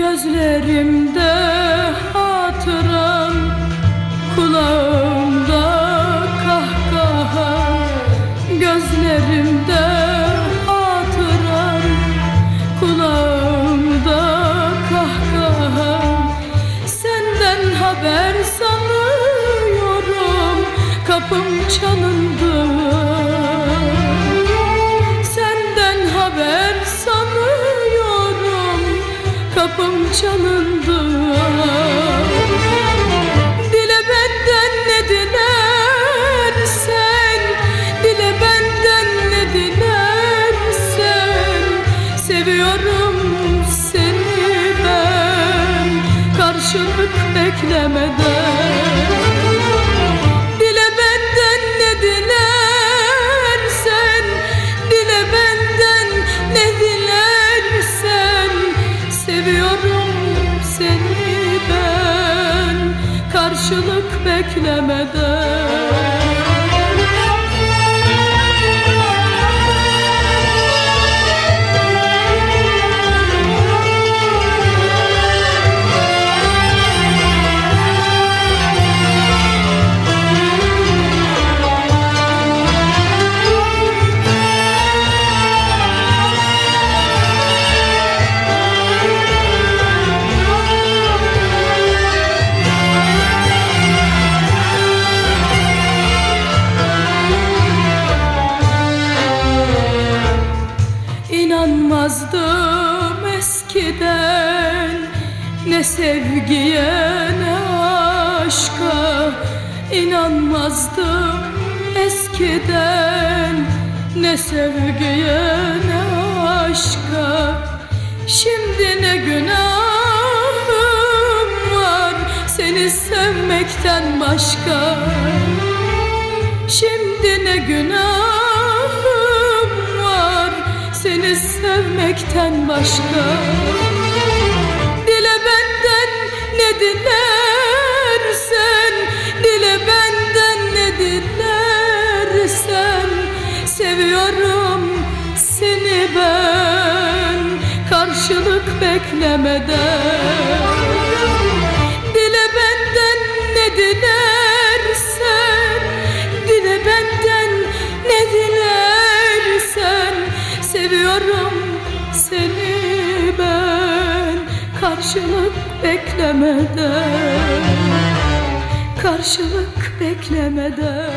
Gözlerimde hatıram Kulağımda kahkaha Gözlerimde hatıram Kulağımda kahkaha. Senden haber sanıyorum Kapım çalın Kapım çalındı. Dile benden ne dilersen Dile benden ne dilersen Seviyorum seni ben. Karşılık beklemeden Karşılık beklemeden İnanmazdım eskiden Ne sevgiye ne aşka. İnanmazdım eskiden Ne sevgiye ne aşka. Şimdi ne günahım var Seni sevmekten başka? Şimdi ne günahım Seni sevmekten başka. Dile benden ne dilersen Dile benden ne dilersen Seviyorum seni ben. Karşılık beklemeden Seviyorum seni ben Karşılık beklemeden Karşılık beklemeden